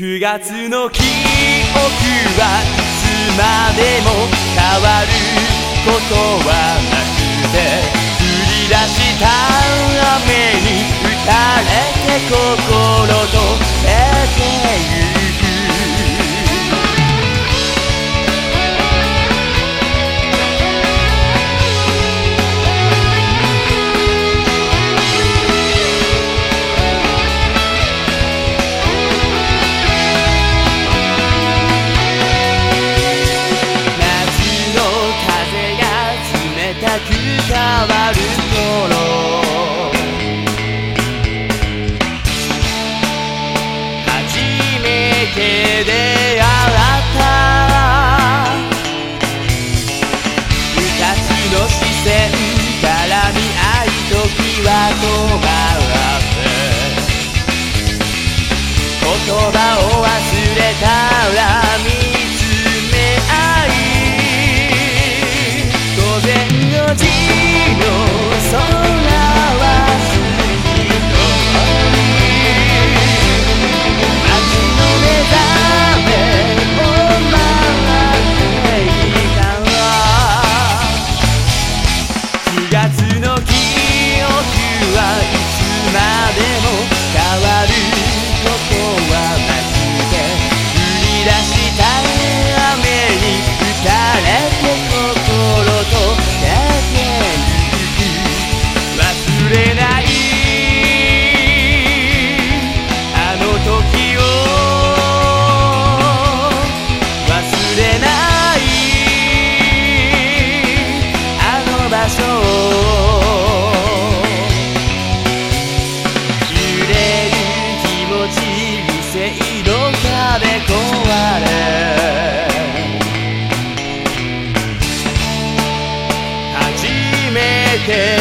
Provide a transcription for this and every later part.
9月の記憶はいつまでも変わることはなくて降り出した雨に打たれて心と出てく変わる頃て出会った昔の視線から見合い時は尖って言葉を忘れたら care.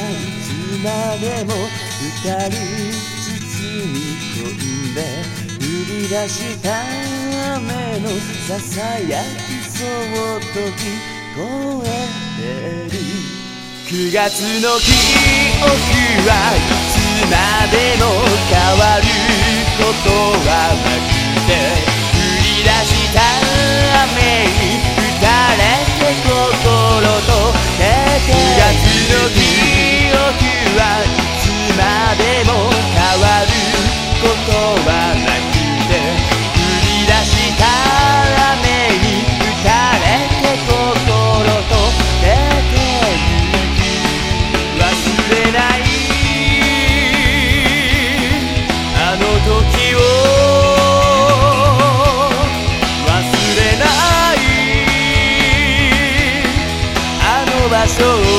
いつまでも二人包み込んで売り出した雨のささやきそっと聞こえてる。9月の記憶はいつまでも変わることはなくて special